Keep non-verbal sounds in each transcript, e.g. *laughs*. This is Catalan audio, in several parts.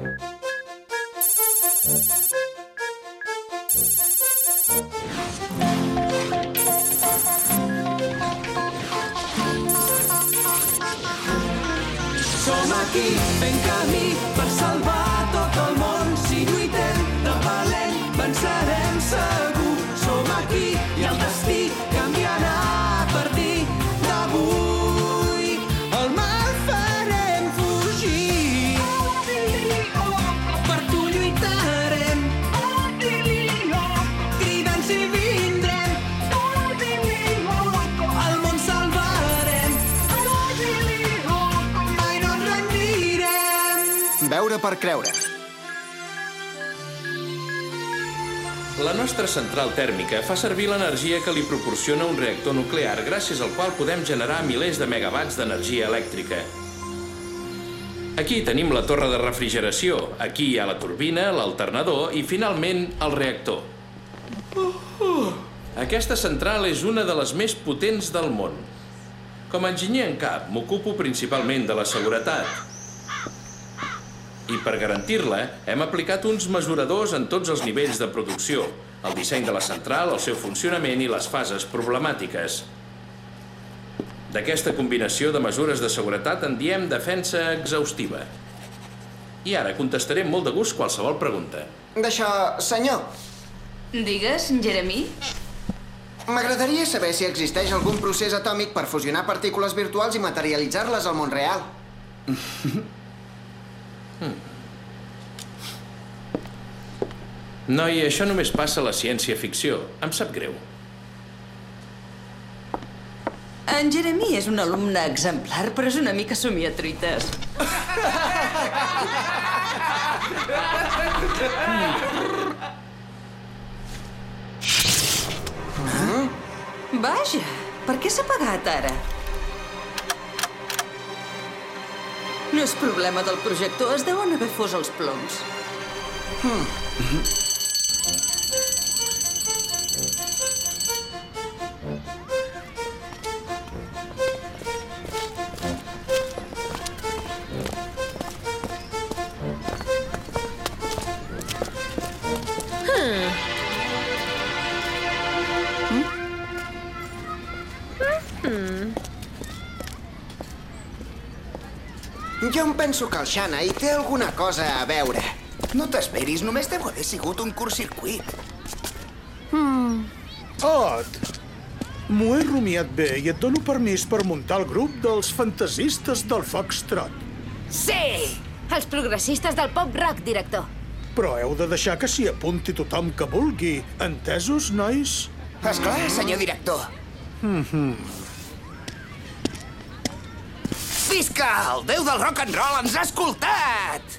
Som aquí, fent camí Veure per creure. La nostra central tèrmica fa servir l'energia que li proporciona un reactor nuclear gràcies al qual podem generar milers de megawatts d'energia elèctrica. Aquí tenim la torre de refrigeració, aquí hi ha la turbina, l'alternador i, finalment, el reactor. Aquesta central és una de les més potents del món. Com a enginyer en cap, m'ocupo principalment de la seguretat, i per garantir-la, hem aplicat uns mesuradors en tots els nivells de producció, el disseny de la central, el seu funcionament i les fases problemàtiques. D'aquesta combinació de mesures de seguretat en diem defensa exhaustiva. I ara contestaré amb molt de gust qualsevol pregunta. D'això, senyor, Digues, Jeremy? m'agradaria saber si existeix algun procés atòmic per fusionar partícules virtuals i materialitzar-les al món real. *laughs* Noi, això només passa a la ciència-ficció. Em sap greu. En Jeremy és un alumne exemplar, però és una mica somiatruites. *laughs* Vaja, per què s'ha apagat ara? No és problema del projector, es deuen haver fos els ploms. Jo penso que el Shana hi té alguna cosa a veure. No t'esperis, només deu haver sigut un curt-circuit. Odd. M'ho he rumiat bé i et dono permís per muntar el grup dels fantasistes del Foxtrot. Sí! Els progressistes del pop-rock, director. Però heu de deixar que s'hi apunti tothom que vulgui. Entesos, nois? Esclar, senyor director. Visca! El déu del rock and roll ens ha escoltat!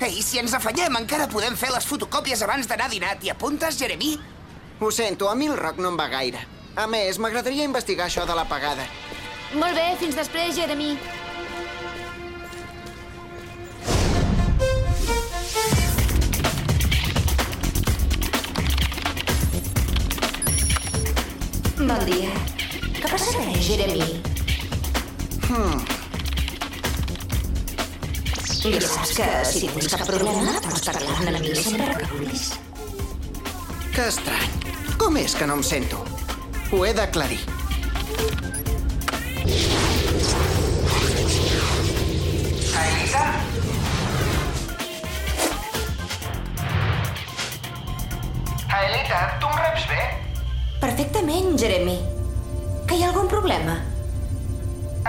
Ei, si ens afanyem, encara podem fer les fotocòpies abans d'anar a dinar. T'hi apuntes, Jeremy? Ho sento, a mi el rock no em va gaire. A més, m'agradaria investigar això de l'apagada. Molt bé, fins després, Jeremy. Bon dia. Què passarà, Jeremy? Ja saps que si tens cap problema, pots parlar-ne amb mi sempre que vulguis. Que estrany. Com és que no em sento? Ho he d'aclarir. Elisa? Elita, tu em reps bé? Perfectament, Jeremy. Que hi ha algun problema?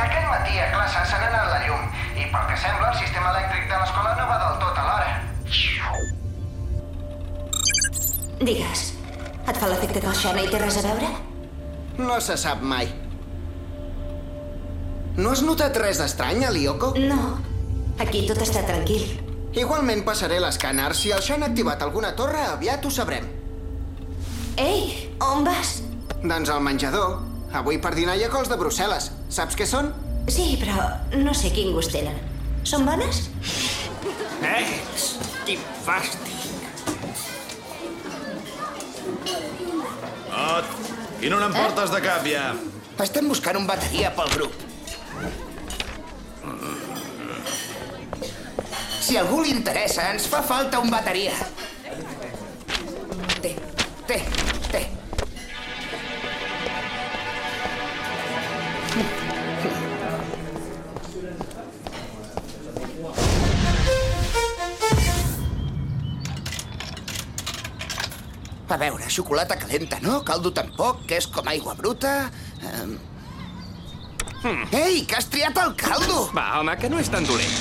Aquest matí a classe se n'ha anat la llum i pel que sembla el sistema elèctric de l'escola no va del tot alhora. Digues, et fa l'efecte del Xana i té res a veure? No se sap mai. No has notat res d'estrany, a Lyoko? No. Aquí tot està tranquil. Igualment passaré l'escàner. Si el Sean ha activat alguna torre, aviat ho sabrem. Ei, on vas? Doncs al menjador. Avui per dinar hi ha cols de Brussel·les. Saps què són? Sí, però no sé quin gust tenen. Són bones? Ex, quin fàstic. Ot, i no n'emportes de cap, ja. Estem buscant un bateria pel grup. Si algú li interessa, ens fa falta un bateria. Té, té, A veure, xocolata calenta, no? Caldo tampoc, que és com aigua bruta... Um... Ei, que has triat el caldo! Va, home, que no és tan dolent.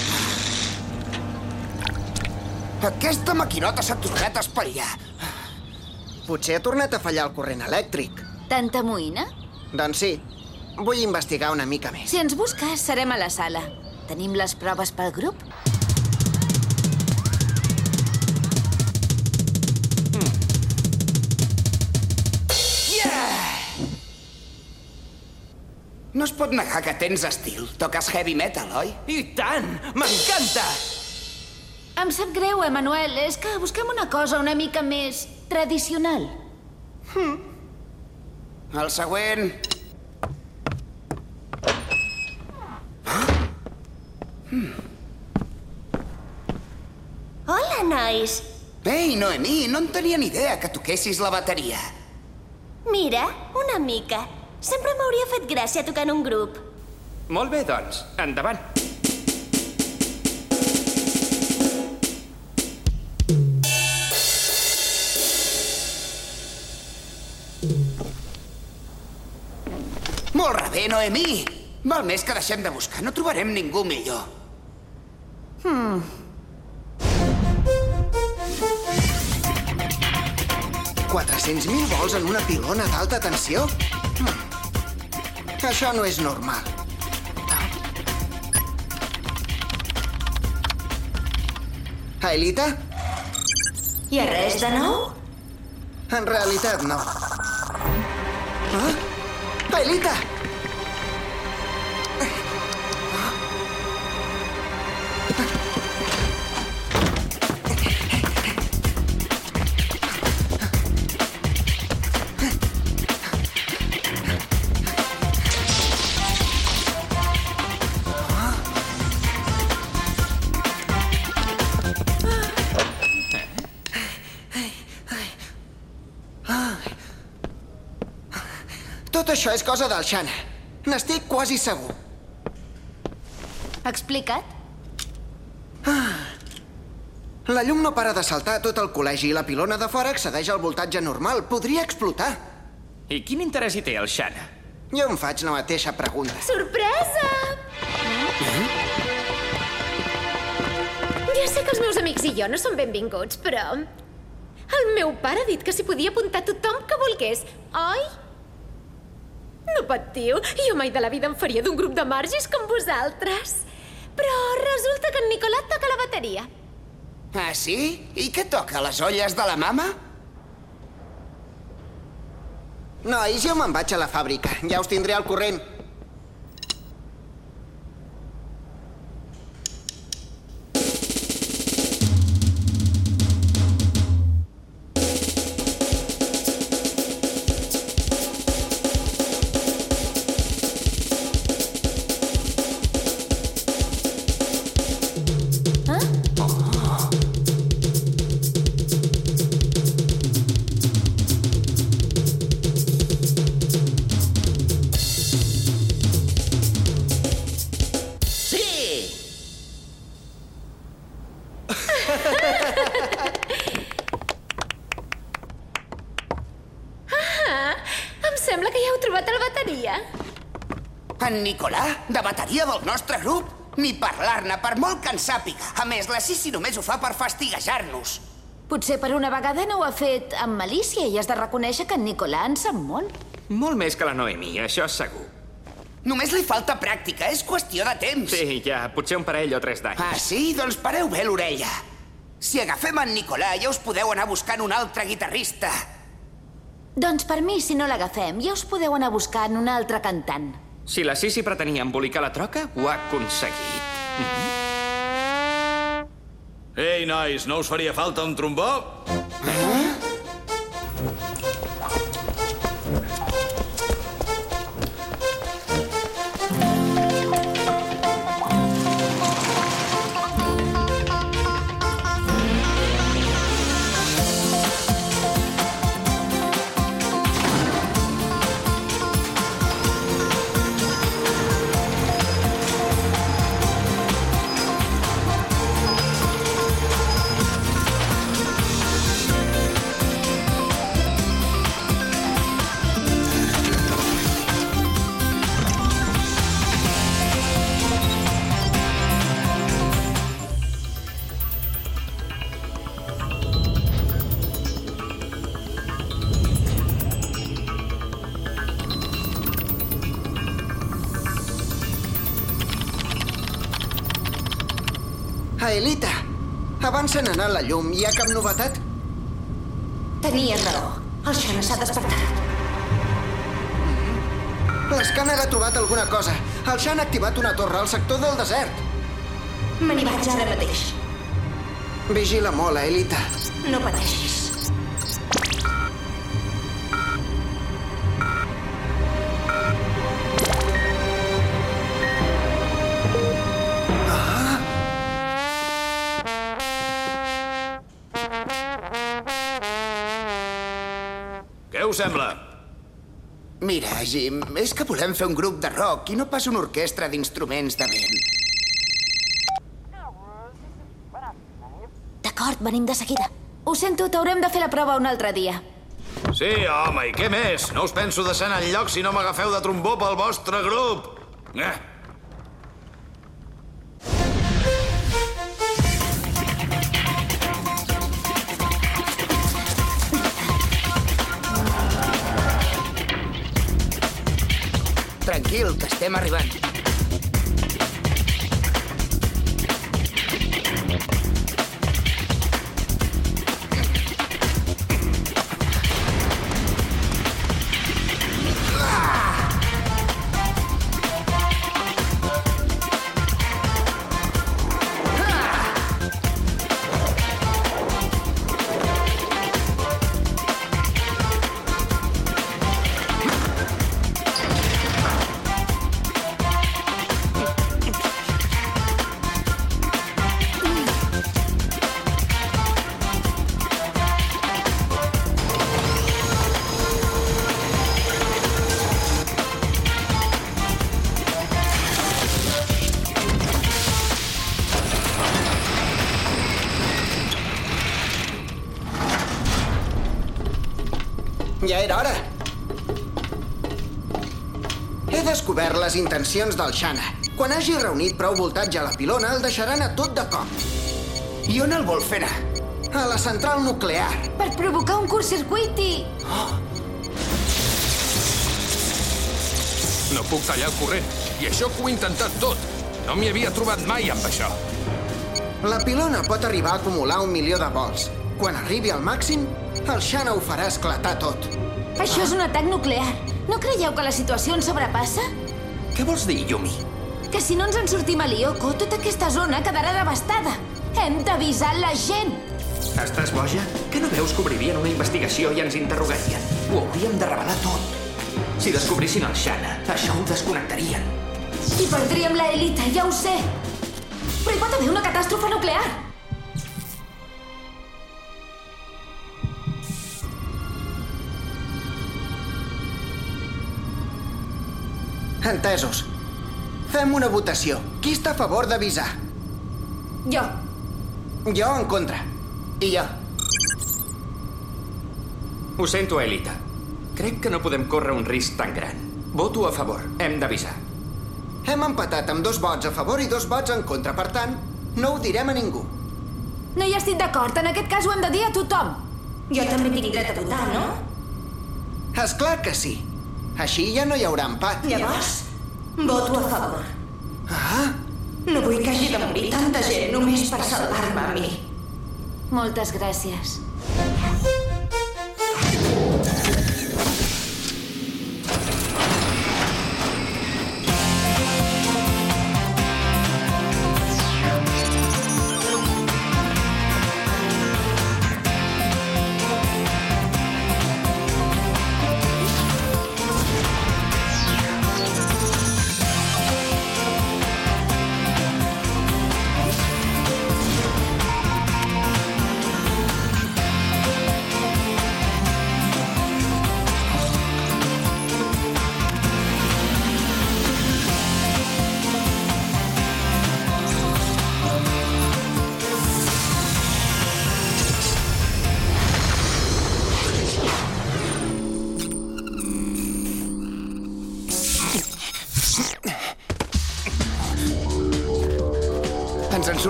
Aquesta maquinota s'ha tornat a espatllar. Potser ha tornat a fallar el corrent elèctric. Tanta moïna? Doncs sí. Vull investigar una mica més. Si ens busques, serem a la sala. Tenim les proves pel grup? Pot negar que tens estil. Toques heavy metal, oi? I tant! M'encanta! Em sap greu, Emanuel. És que busquem una cosa una mica més tradicional. El següent. Hola, nois. Ei, Noemí, no en tenia ni idea que toquessis la bateria. Mira, una mica. Sempre m'hauria fet gràcia tocar en un grup. Molt bé, doncs. Endavant. Molt rebé, Noemí. Val més que deixem de buscar. No trobarem ningú millor. Hmm. Hmm. 400.000 volts en una pilona d'alta tensió? Això no és normal. Aelita? Hi ha res de nou? En realitat, no. Ah? Aelita! Tot això és cosa del Xana. N'estic quasi segur. Explica't. La llum no para de saltar a tot el col·legi i la pilona de fora excedeix el voltatge normal. Podria explotar. I quin interès hi té el Xana? Jo em faig la mateixa pregunta. Sorpresa! Ja sé que els meus amics i jo no som benvinguts, però... El meu pare ha dit que s'hi podia apuntar tothom que volgués, oi? No patiu, jo mai de la vida em faria d'un grup de margis com vosaltres. Però resulta que en Nicolat toca la bateria. Ah, sí? I què toca, les olles de la mama? Nois, jo me'n vaig a la fàbrica. Ja us tindré al corrent. Parlar-ne, per molt que en sàpiga. A més, la Sissi només ho fa per fastiguejar-nos. Potser per una vegada no ho ha fet amb malícia i has de reconèixer que en Nicolà en sap molt. Molt més que la Noemi, això segur. Només li falta pràctica, és qüestió de temps. Sí, ja, potser un parell o tres d'anys. Ah, sí? Doncs pareu bé l'orella. Si agafem en Nicolà, ja us podeu anar buscant un altre guitarrista. Doncs per mi, si no l'agafem, ja us podeu anar buscant un altre cantant. Si la Sissi pretenia embolicar la troca, ho ha aconseguit. Ei, nois, no us faria falta un trombó? Aelita, abans se n'ha anat la llum. Hi ha cap novetat? Tenies raó. El Xana s'ha despertat. L'escàner ha trobat alguna cosa. El Xan ha activat una torre al sector del desert. Me n'hi vaig ara mateix. Vigila molt, Aelita. No pateixis. Us sembla? Mira, Jim, és que volem fer un grup de rock i no pas una orquestra d'instruments de vent. D'acord, venim de seguida. Ho sento, t'haurem de fer la prova un altre dia. Sí, home, i què més? No us penso deixar en lloc si no m'agafeu de trombó pel vostre grup. Eh. Tranquil, que les intencions del Xana. Quan hagi reunit prou voltatge a la pilona, el deixaran a tot de cop. I on el vol fer anar? A la central nuclear. Per provocar un curtcircuit i... No puc tallar el corrent. I això que ho he intentat tot. No m'hi havia trobat mai amb això. La pilona pot arribar a acumular un milió de volts. Quan arribi al màxim, el Xana ho farà esclatar tot. Això és un atac nuclear. No creieu que la situació ens sobrepassa? Què vols dir, Yumi? Que si no ens en sortim a Lyoko, tota aquesta zona quedarà devastada. Hem d'avisar la gent. Estàs boja? Que no veus que obririen una investigació i ens interrogarien? Ho hauríem de revelar tot. Si descobrissin el Xana, això ho desconnectarien. I perdríem la Elita, ja ho sé. Però hi pot haver una catàstrofe nuclear. Entesos. Fem una votació. Qui està a favor d'avisar? Jo. Jo en contra. I jo. Ho sento, Elita. Crec que no podem córrer un risc tan gran. Voto a favor. Hem d'avisar. Hem empatat amb dos vots a favor i dos vots en contra. Per tant, no ho direm a ningú. No hi estic d'acord. En aquest cas ho hem de dir a tothom. Jo també tinc dret a votar, no? És clar que sí. Així ja no hi haurà empat. Llavors, voto a favor. Ah? No vull que hagi de morir tanta gent només per salvar-me a mi. Moltes gràcies. Ens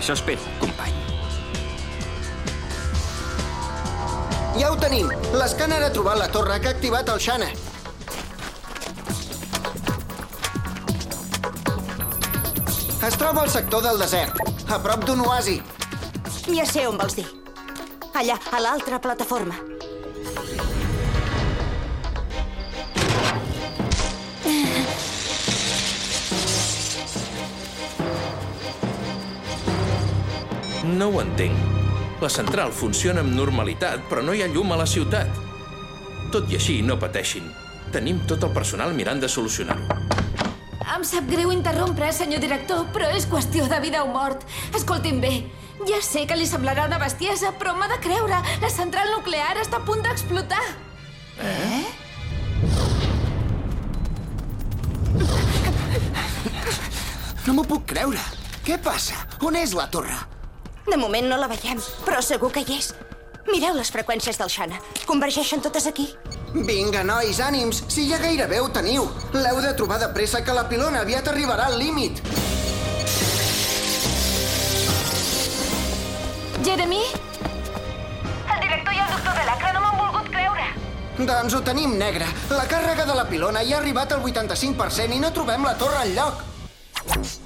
Això espero, company. Ja ho tenim. L'escàner ha trobat la torre que ha activat el Xana. Es troba al sector del desert, a prop d'un oasi. Ja sé on vols dir. Allà, a l'altra plataforma. No ho entenc. La central funciona amb normalitat, però no hi ha llum a la ciutat. Tot i així, no pateixin. Tenim tot el personal mirant de solucionar-ho. Em sap greu interrompre, senyor director, però és qüestió de vida o mort. Escolti'm bé, ja sé que li semblarà una bestiesa, però m'ha de creure. La central nuclear està a punt d'explotar. Eh? No m'ho puc creure. Què passa? On és la torre? De moment no la veiem, però segur que hi és. Mireu les freqüències del Xana. Convergeixen totes aquí. Vinga, nois, ànims. Si ja gairebé ho teniu. L'heu de trobar de pressa que la pilona aviat arribarà al límit. Jeremy? El director i el doctor de l'Acre no m'han volgut creure. Doncs ho tenim negre. La càrrega de la pilona ja ha arribat al 85% i no trobem la torre enlloc.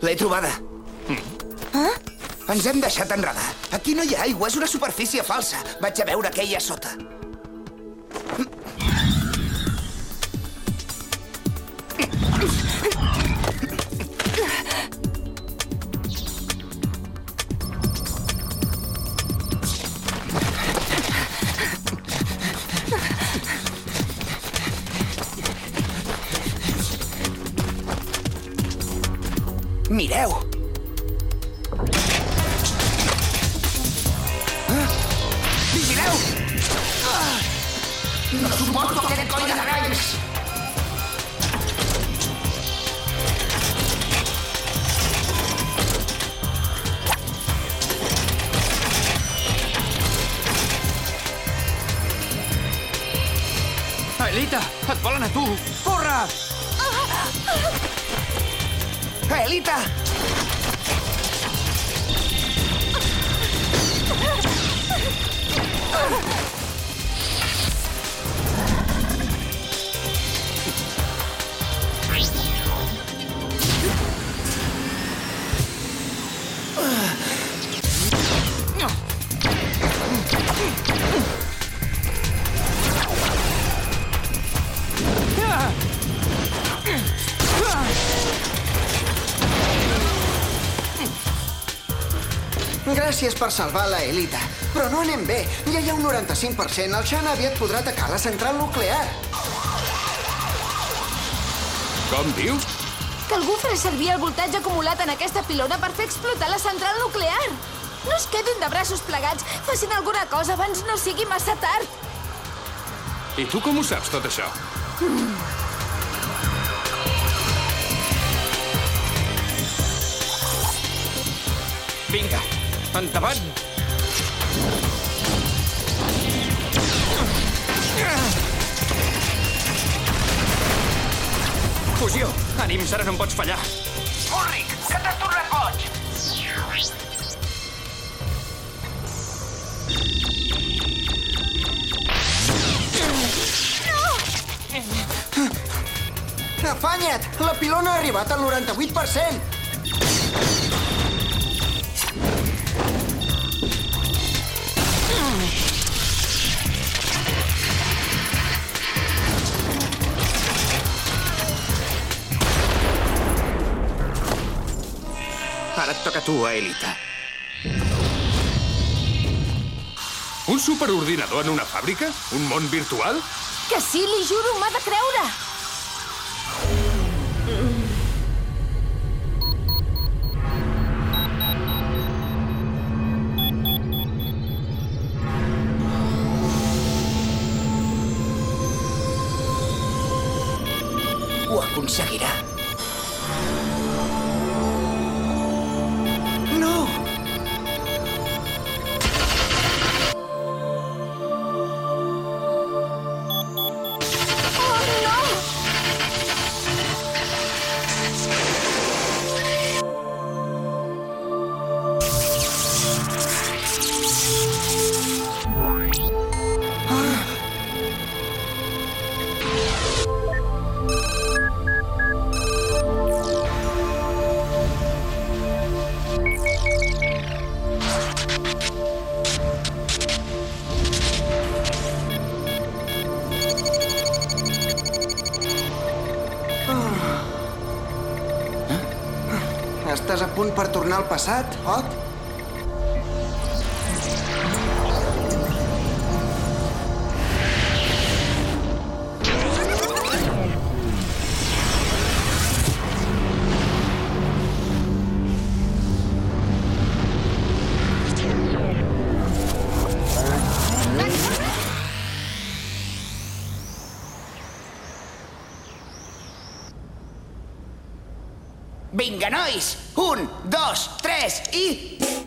L'he trobada. Eh? Ens hem deixat enredar. Aquí no hi ha aigua, és una superfície falsa. Vaig a veure què hi ha sota. Et volen a tu! Corre! Elita! Gràcies per salvar la Elita. Però no anem bé. Ja hi ha un 95%. El Xana aviat podrà atacar la central nuclear. Com dius? Que algú farà servir el voltatge acumulat en aquesta pilona per fer explotar la central nuclear. No es quedin de braços plegats. Facin alguna cosa abans no sigui massa tard. I tu com ho saps, tot això? Vinga, endavant! Fusió! Ànims, ara no em pots fallar! Ulrich, que t'has tornat boig! Afanya't! La pilona ha arribat al 98%! Ara et toca a tu, Elita. Un superordinador en una fàbrica? Un món virtual? Que sí, li juro, m'ha de creure. Passat, Ot? Vinga, nois! Un, dos, tres i...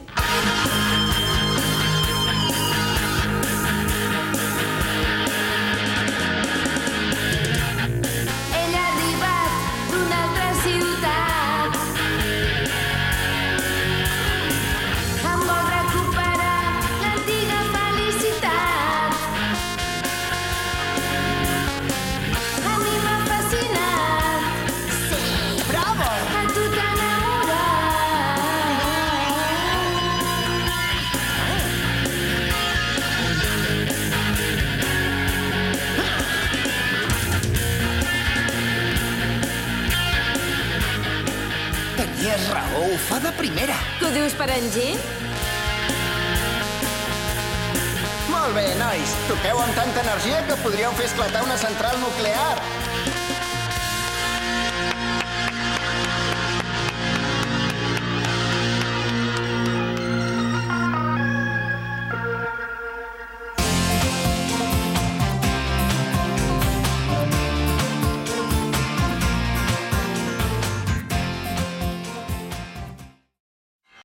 fa de primera. Ho dius per en Gin? Molt bé, nois. Toqueu amb tanta energia que podríeu fer esclatar una central nuclear.